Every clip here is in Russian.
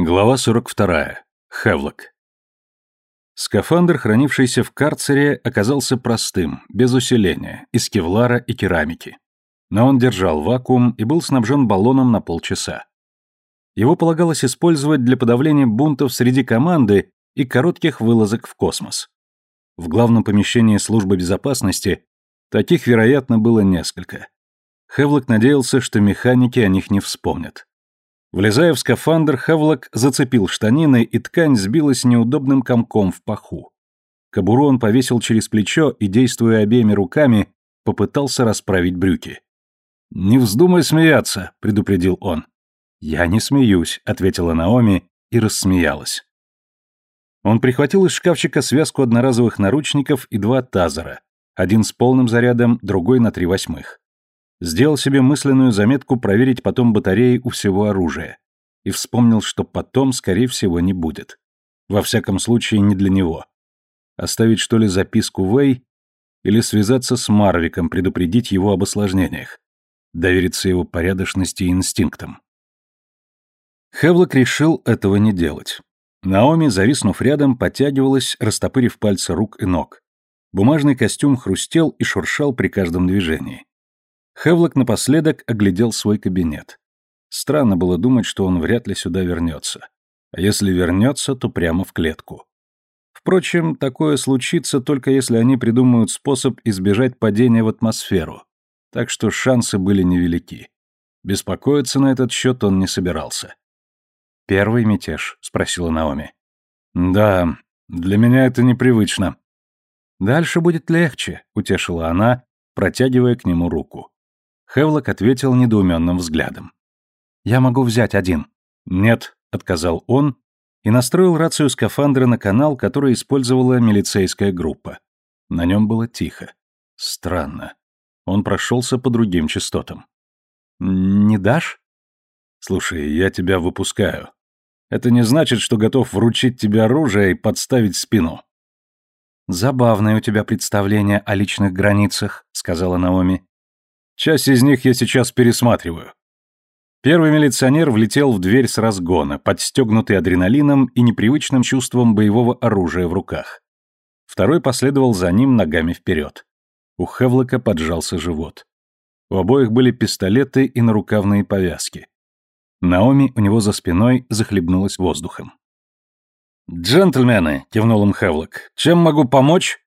Глава 42. Хевлок. Скафандр, хранившийся в карцере, оказался простым, без усиления, из кевлара и керамики. Но он держал вакуум и был снабжен баллоном на полчаса. Его полагалось использовать для подавления бунтов среди команды и коротких вылазок в космос. В главном помещении службы безопасности таких, вероятно, было несколько. Хевлок надеялся, что механики о них не вспомнят. Влезая в скафандр, Хавлок зацепил штанины, и ткань сбилась неудобным комком в паху. Кобуру он повесил через плечо и, действуя обеими руками, попытался расправить брюки. «Не вздумай смеяться», — предупредил он. «Я не смеюсь», — ответила Наоми и рассмеялась. Он прихватил из шкафчика связку одноразовых наручников и два тазера, один с полным зарядом, другой на три восьмых. Сделал себе мысленную заметку проверить потом батареи у всего оружия. И вспомнил, что потом, скорее всего, не будет. Во всяком случае, не для него. Оставить, что ли, записку Вэй? Или связаться с Марвиком, предупредить его об осложнениях? Довериться его порядочности и инстинктам. Хевлок решил этого не делать. Наоми, зависнув рядом, потягивалась, растопырив пальцы рук и ног. Бумажный костюм хрустел и шуршал при каждом движении. Хевлок напоследок оглядел свой кабинет. Странно было думать, что он вряд ли сюда вернется. А если вернется, то прямо в клетку. Впрочем, такое случится только если они придумают способ избежать падения в атмосферу. Так что шансы были невелики. Беспокоиться на этот счет он не собирался. «Первый мятеж?» — спросила Наоми. «Да, для меня это непривычно». «Дальше будет легче», — утешила она, протягивая к нему руку. Хевлок ответил недоуменным взглядом. «Я могу взять один». «Нет», — отказал он и настроил рацию скафандра на канал, который использовала милицейская группа. На нем было тихо. Странно. Он прошелся по другим частотам. «Не дашь?» «Слушай, я тебя выпускаю. Это не значит, что готов вручить тебе оружие и подставить спину». «Забавное у тебя представление о личных границах», — сказала Наоми. Часть из них я сейчас пересматриваю. Первый милиционер влетел в дверь с разгона, подстегнутый адреналином и непривычным чувством боевого оружия в руках. Второй последовал за ним ногами вперед. У Хевлока поджался живот. У обоих были пистолеты и нарукавные повязки. Наоми у него за спиной захлебнулась воздухом. «Джентльмены!» — кивнул им Хевлок. «Чем могу помочь?»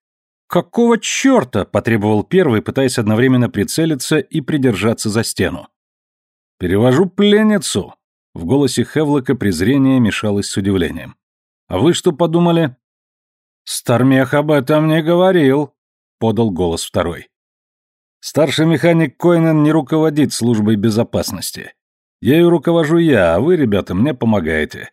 «Какого черта?» — потребовал первый, пытаясь одновременно прицелиться и придержаться за стену. «Перевожу пленницу!» В голосе Хевлока презрение мешалось с удивлением. «А вы что подумали?» «Стармех об этом не говорил», — подал голос второй. «Старший механик Койнен не руководит службой безопасности. Ею руковожу я, а вы, ребята, мне помогаете.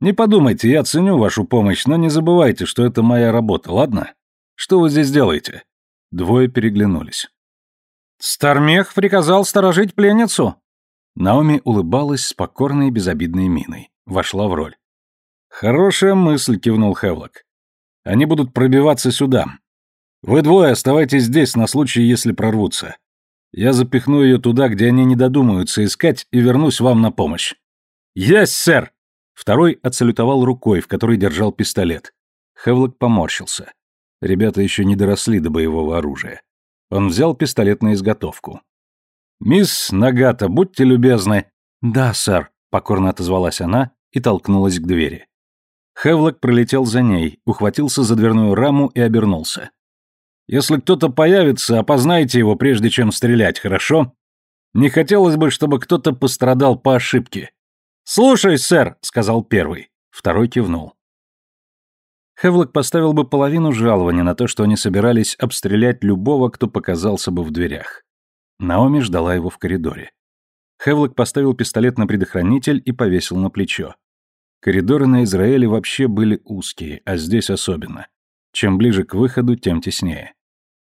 Не подумайте, я ценю вашу помощь, но не забывайте, что это моя работа, ладно?» Что вы здесь делаете?» Двое переглянулись. «Стармех приказал сторожить пленницу?» Наоми улыбалась с покорной безобидной миной. Вошла в роль. «Хорошая мысль», — кивнул Хевлок. «Они будут пробиваться сюда. Вы двое оставайтесь здесь на случай, если прорвутся. Я запихну ее туда, где они не додумаются искать, и вернусь вам на помощь». «Есть, сэр!» Второй отсалютовал рукой, в которой держал пистолет. Хевлок поморщился. Ребята еще не доросли до боевого оружия. Он взял пистолет на изготовку. «Мисс Нагата, будьте любезны». «Да, сэр», — покорно отозвалась она и толкнулась к двери. Хевлок пролетел за ней, ухватился за дверную раму и обернулся. «Если кто-то появится, опознайте его, прежде чем стрелять, хорошо? Не хотелось бы, чтобы кто-то пострадал по ошибке». «Слушай, сэр», — сказал первый. Второй кивнул. Хевлок поставил бы половину жалования на то, что они собирались обстрелять любого, кто показался бы в дверях. Наоми ждала его в коридоре. Хевлок поставил пистолет на предохранитель и повесил на плечо. Коридоры на Израиле вообще были узкие, а здесь особенно. Чем ближе к выходу, тем теснее.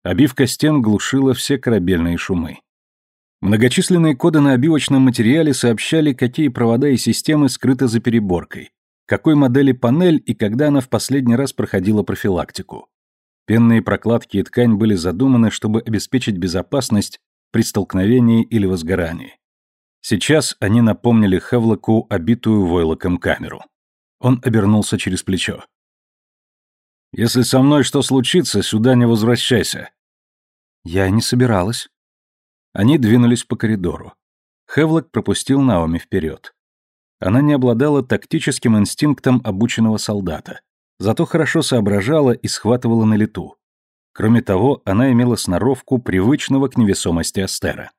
Обивка стен глушила все корабельные шумы. Многочисленные коды на обивочном материале сообщали, какие провода и системы скрыты за переборкой, какой модели панель и когда она в последний раз проходила профилактику. Пенные прокладки и ткань были задуманы, чтобы обеспечить безопасность при столкновении или возгорании. Сейчас они напомнили Хевлоку обитую войлоком камеру. Он обернулся через плечо. «Если со мной что случится, сюда не возвращайся». «Я не собиралась». Они двинулись по коридору. Хевлок пропустил Наоми вперед. Она не обладала тактическим инстинктом обученного солдата, зато хорошо соображала и схватывала на лету. Кроме того, она имела сноровку привычного к невесомости Астера.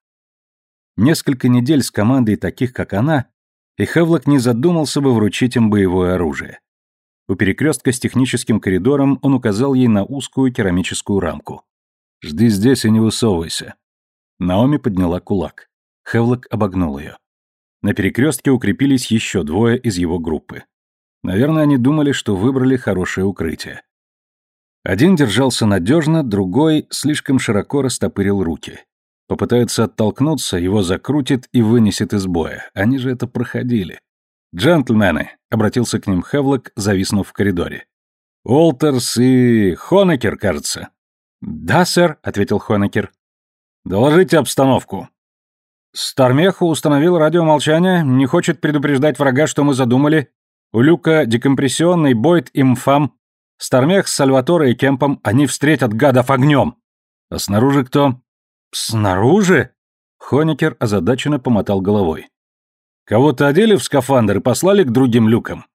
Несколько недель с командой таких, как она, и Хевлок не задумался бы вручить им боевое оружие. У перекрестка с техническим коридором он указал ей на узкую керамическую рамку. «Жди здесь и не высовывайся». Наоми подняла кулак. Хевлок обогнул ее. На перекрестке укрепились еще двое из его группы. Наверное, они думали, что выбрали хорошее укрытие. Один держался надежно, другой слишком широко растопырил руки. Попытается оттолкнуться, его закрутит и вынесет из боя. Они же это проходили. «Джентльмены», — обратился к ним Хевлок, зависнув в коридоре. «Уолтерс и Хонекер, кажется». «Да, сэр», — ответил Хонекер. «Доложите обстановку». Стармеху установил радиомолчание, не хочет предупреждать врага, что мы задумали. У Люка декомпрессионный, Бойд и Мфам. Стармех с Сальваторо и Кемпом, они встретят гадов огнем. А снаружи кто? «Снаружи?» Хоникер озадаченно помотал головой. «Кого-то одели в скафандр и послали к другим люкам».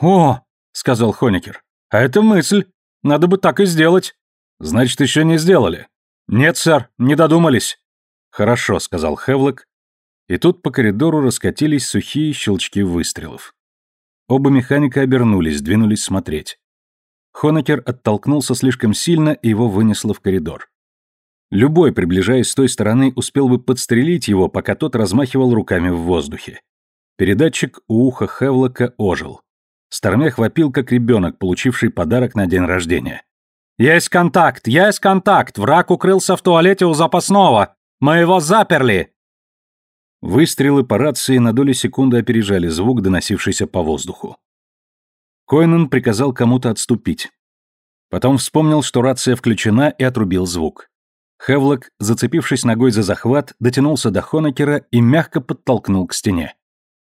«О!» — сказал Хоникер. «А это мысль. Надо бы так и сделать». «Значит, еще не сделали?» «Нет, сэр, не додумались». «Хорошо», — сказал Хевлок. И тут по коридору раскатились сухие щелчки выстрелов. Оба механика обернулись, двинулись смотреть. Хонекер оттолкнулся слишком сильно, и его вынесло в коридор. Любой, приближаясь с той стороны, успел бы подстрелить его, пока тот размахивал руками в воздухе. Передатчик у уха Хевлока ожил. Стармех вопил, как ребенок, получивший подарок на день рождения. «Есть контакт! Есть контакт! Враг укрылся в туалете у запасного! Мы его заперли!» Выстрелы по рации на долю секунды опережали звук, доносившийся по воздуху. Койнен приказал кому-то отступить. Потом вспомнил, что рация включена, и отрубил звук. Хевлок, зацепившись ногой за захват, дотянулся до Хонекера и мягко подтолкнул к стене.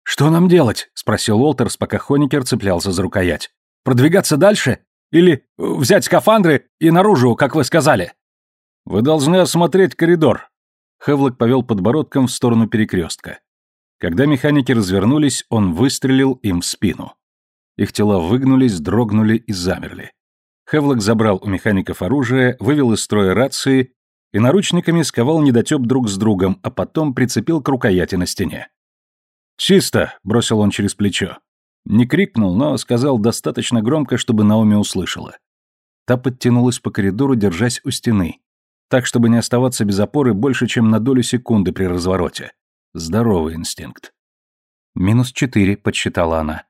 «Что нам делать?» — спросил Уолтерс, пока Хонекер цеплялся за рукоять. «Продвигаться дальше? Или взять скафандры и наружу, как вы сказали?» «Вы должны осмотреть коридор». Хевлок повел подбородком в сторону перекрестка. Когда механики развернулись, он выстрелил им в спину. Их тела выгнулись, дрогнули и замерли. Хевлок забрал у механиков оружие, вывел из строя рации и наручниками сковал недотеп друг с другом, а потом прицепил к рукояти на стене. «Чисто!» — бросил он через плечо. Не крикнул, но сказал достаточно громко, чтобы Наоми услышала. Та подтянулась по коридору, держась у стены, так, чтобы не оставаться без опоры больше, чем на долю секунды при развороте. Здоровый инстинкт. «Минус четыре», — подсчитала она.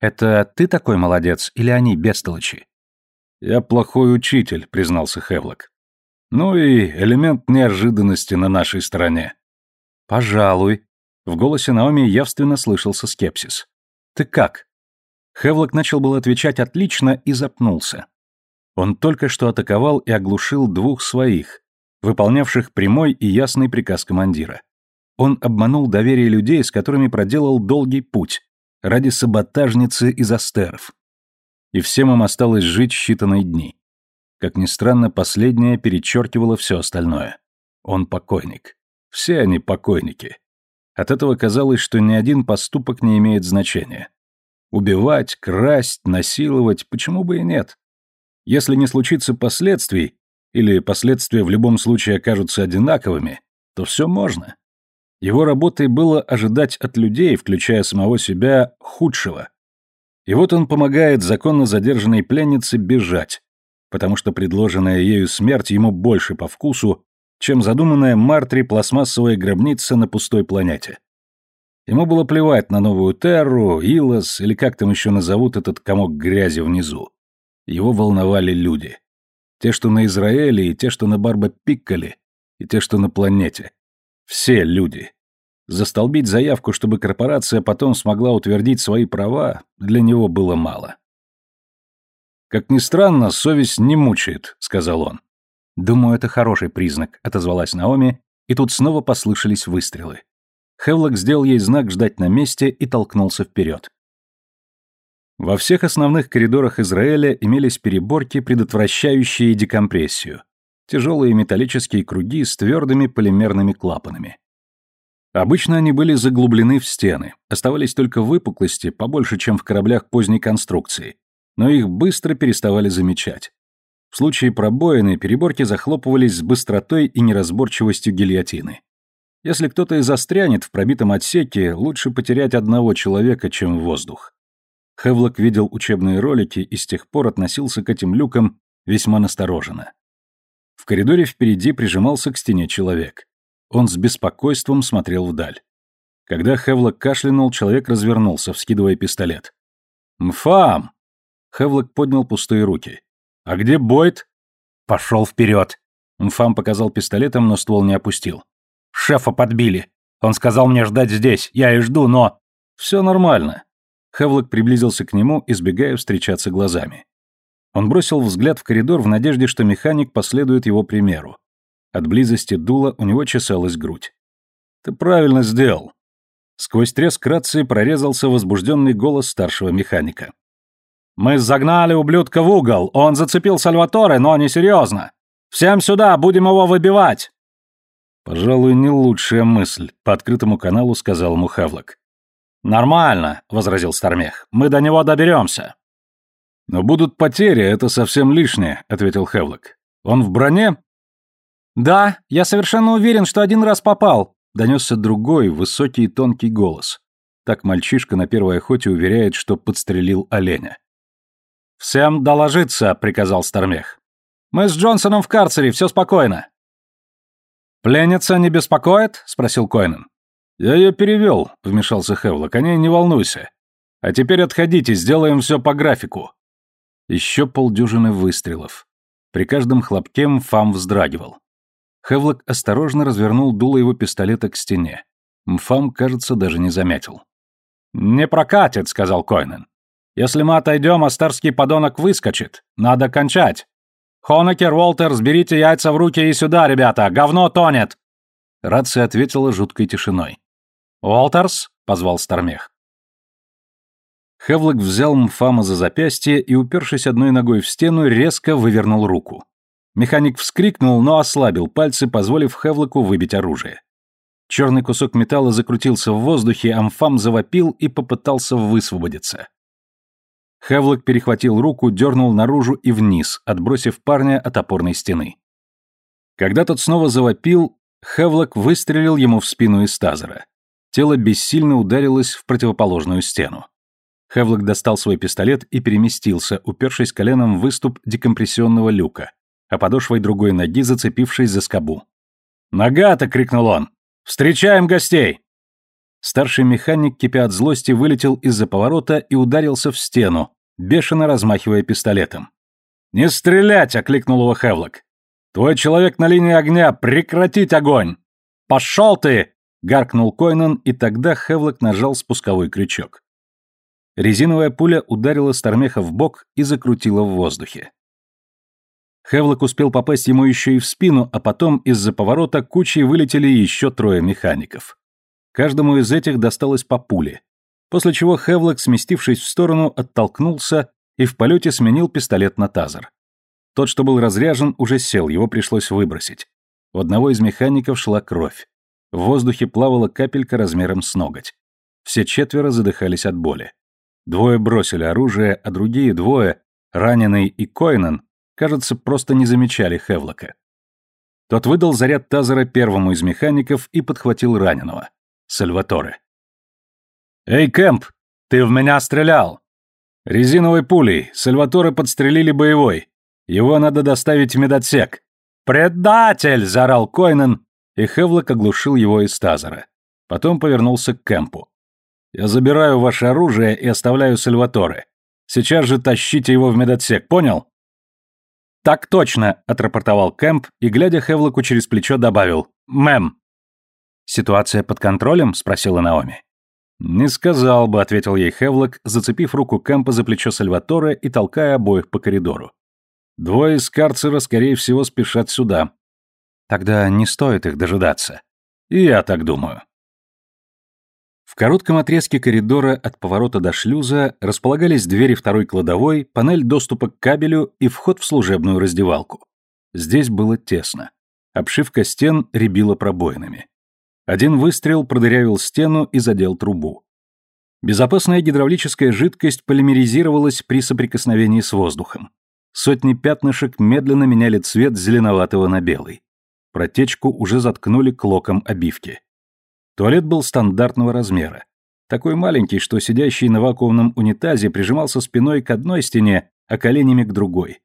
«Это ты такой молодец, или они бестолочи?» «Я плохой учитель», — признался Хевлок. Ну и элемент неожиданности на нашей стороне. Пожалуй. В голосе Наоми явственно слышался скепсис. Ты как? Хевлок начал был отвечать отлично и запнулся. Он только что атаковал и оглушил двух своих, выполнявших прямой и ясный приказ командира. Он обманул доверие людей, с которыми проделал долгий путь, ради саботажницы из астеров. И всем им осталось жить считанные дни. Как ни странно, последнее перечеркивало все остальное. Он покойник. Все они покойники. От этого казалось, что ни один поступок не имеет значения. Убивать, красть, насиловать, почему бы и нет? Если не случится последствий, или последствия в любом случае окажутся одинаковыми, то все можно. Его работой было ожидать от людей, включая самого себя, худшего. И вот он помогает законно задержанной пленнице бежать, потому что предложенная ею смерть ему больше по вкусу, чем задуманная Мартри пластмассовая гробница на пустой планете. Ему было плевать на новую Терру, Илос или как там еще назовут этот комок грязи внизу. Его волновали люди. Те, что на Израиле, и те, что на Барба-Пикколе, и те, что на планете. Все люди. Застолбить заявку, чтобы корпорация потом смогла утвердить свои права, для него было мало. «Как ни странно, совесть не мучает», — сказал он. «Думаю, это хороший признак», — отозвалась Наоми, и тут снова послышались выстрелы. Хевлок сделал ей знак ждать на месте и толкнулся вперед. Во всех основных коридорах Израиля имелись переборки, предотвращающие декомпрессию. Тяжелые металлические круги с твердыми полимерными клапанами. Обычно они были заглублены в стены, оставались только выпуклости, побольше, чем в кораблях поздней конструкции, но их быстро переставали замечать. В случае пробоины переборки захлопывались с быстротой и неразборчивостью гильотины. Если кто-то и застрянет в пробитом отсеке, лучше потерять одного человека, чем воздух. Хевлок видел учебные ролики и с тех пор относился к этим люкам весьма настороженно. В коридоре впереди прижимался к стене человек. Он с беспокойством смотрел вдаль. Когда Хевлок кашлянул, человек развернулся, вскидывая пистолет. «Мфам!» Хевлок поднял пустые руки. «А где Бойд?» «Пошел вперед!» Мфам показал пистолетом, но ствол не опустил. «Шефа подбили. Он сказал мне ждать здесь. Я и жду, но...» «Все нормально». Хевлок приблизился к нему, избегая встречаться глазами. Он бросил взгляд в коридор в надежде, что механик последует его примеру. От близости дула у него чесалась грудь. «Ты правильно сделал». Сквозь треск рации прорезался возбужденный голос старшего механика. «Мы загнали ублюдка в угол, он зацепил Сальваторе, но не серьезно. Всем сюда, будем его выбивать!» «Пожалуй, не лучшая мысль», — по открытому каналу сказал ему Хавлок. «Нормально», — возразил Стармех, — «мы до него доберемся». «Но будут потери, это совсем лишнее», — ответил Хевлок. «Он в броне?» «Да, я совершенно уверен, что один раз попал», — донесся другой, высокий и тонкий голос. Так мальчишка на первой охоте уверяет, что подстрелил оленя. «Всем доложиться», — приказал Стармех. «Мы с Джонсоном в карцере, все спокойно». «Пленница не беспокоит?» — спросил Койнен. «Я ее перевел», — вмешался Хевлок, — «о ней не волнуйся. А теперь отходите, сделаем все по графику». Еще полдюжины выстрелов. При каждом хлопке Мфам вздрагивал. Хевлок осторожно развернул дуло его пистолета к стене. Мфам, кажется, даже не заметил. «Не прокатит», — сказал Койнен. «Если мы отойдем, астарский подонок выскочит. Надо кончать. Хонекер, Уолтер, сберите яйца в руки и сюда, ребята, говно тонет!» Рация ответила жуткой тишиной. «Уолтерс?» — позвал Стармех. Хевлок взял Мфама за запястье и, упершись одной ногой в стену, резко вывернул руку. Механик вскрикнул, но ослабил пальцы, позволив Хевлоку выбить оружие. Черный кусок металла закрутился в воздухе, Амфам завопил и попытался высвободиться. Хевлок перехватил руку, дернул наружу и вниз, отбросив парня от опорной стены. Когда тот снова завопил, Хевлок выстрелил ему в спину из тазера. Тело бессильно ударилось в противоположную стену. Хевлок достал свой пистолет и переместился, упершись коленом в выступ декомпрессионного люка, а подошвой другой ноги зацепившись за скобу. «Нога-то!» — крикнул он. «Встречаем гостей!» Старший механик, кипя от злости, вылетел из-за поворота и ударился в стену, бешено размахивая пистолетом. «Не стрелять!» — окликнул его Хевлок. «Твой человек на линии огня! Прекратить огонь!» «Пошел ты!» — гаркнул Койнан, и тогда Хевлок нажал спусковой крючок. Резиновая пуля ударила Стармеха в бок и закрутила в воздухе. Хевлок успел попасть ему еще и в спину, а потом из-за поворота кучей вылетели еще трое механиков. Каждому из этих досталось по пуле, после чего Хевлок, сместившись в сторону, оттолкнулся и в полете сменил пистолет на тазер. Тот, что был разряжен, уже сел, его пришлось выбросить. У одного из механиков шла кровь. В воздухе плавала капелька размером с ноготь. Все четверо задыхались от боли. Двое бросили оружие, а другие двое, раненый и Койнен, кажется, просто не замечали Хевлока. Тот выдал заряд тазера первому из механиков и подхватил раненого. Сальваторе. «Эй, Кэмп, ты в меня стрелял!» «Резиновой пулей. Сальваторе подстрелили боевой. Его надо доставить в медотсек». «Предатель!» — заорал Койнен, и Хевлок оглушил его из тазера. Потом повернулся к Кэмпу. «Я забираю ваше оружие и оставляю Сальваторе. Сейчас же тащите его в медотсек, понял?» «Так точно», — отрапортовал Кэмп и, глядя Хевлоку через плечо, добавил «Мэм». «Ситуация под контролем?» — спросила Наоми. «Не сказал бы», — ответил ей Хевлок, зацепив руку Кэмпа за плечо Сальваторе и толкая обоих по коридору. «Двое из карцера, скорее всего, спешат сюда». «Тогда не стоит их дожидаться». «И я так думаю». В коротком отрезке коридора от поворота до шлюза располагались двери второй кладовой, панель доступа к кабелю и вход в служебную раздевалку. Здесь было тесно. Обшивка стен рябила пробоинами. Один выстрел продырявил стену и задел трубу. Безопасная гидравлическая жидкость полимеризировалась при соприкосновении с воздухом. Сотни пятнышек медленно меняли цвет зеленоватого на белый. Протечку уже заткнули клоком обивки. Туалет был стандартного размера. Такой маленький, что сидящий на вакуумном унитазе прижимался спиной к одной стене, а коленями к другой.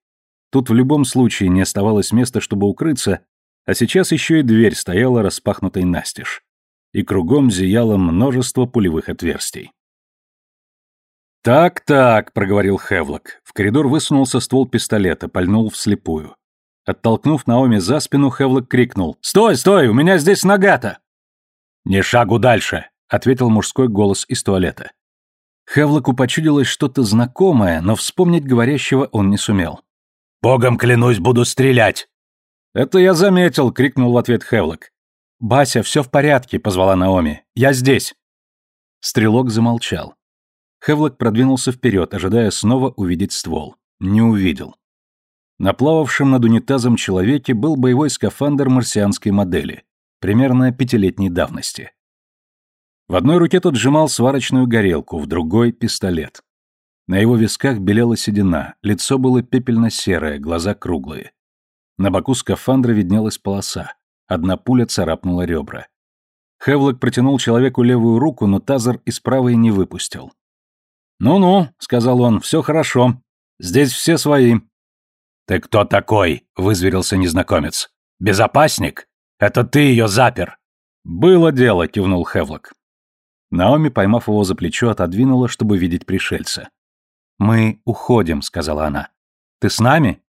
Тут в любом случае не оставалось места, чтобы укрыться, а сейчас еще и дверь стояла распахнутой настежь. И кругом зияло множество пулевых отверстий. «Так-так», — проговорил Хевлок. В коридор высунулся ствол пистолета, пальнул вслепую. Оттолкнув Наоми за спину, Хевлок крикнул. «Стой, стой, у меня здесь нагата!» «Не шагу дальше!» — ответил мужской голос из туалета. Хевлоку почудилось что-то знакомое, но вспомнить говорящего он не сумел. «Богом клянусь, буду стрелять!» «Это я заметил!» — крикнул в ответ Хевлок. «Бася, все в порядке!» — позвала Наоми. «Я здесь!» Стрелок замолчал. Хевлок продвинулся вперед, ожидая снова увидеть ствол. Не увидел. На плававшем над унитазом человеке был боевой скафандр марсианской модели, примерно пятилетней давности. В одной руке тот сжимал сварочную горелку, в другой — пистолет. На его висках белела седина, лицо было пепельно-серое, глаза круглые. На боку скафандра виднелась полоса. Одна пуля царапнула ребра. Хевлок протянул человеку левую руку, но тазер из правой не выпустил. «Ну-ну», — сказал он, — «все хорошо. Здесь все свои. «Ты кто такой?» — вызверился незнакомец. «Безопасник? Это ты ее запер!» «Было дело», — кивнул Хевлок. Наоми, поймав его за плечо, отодвинула, чтобы видеть пришельца. «Мы уходим», — сказала она. «Ты с нами?»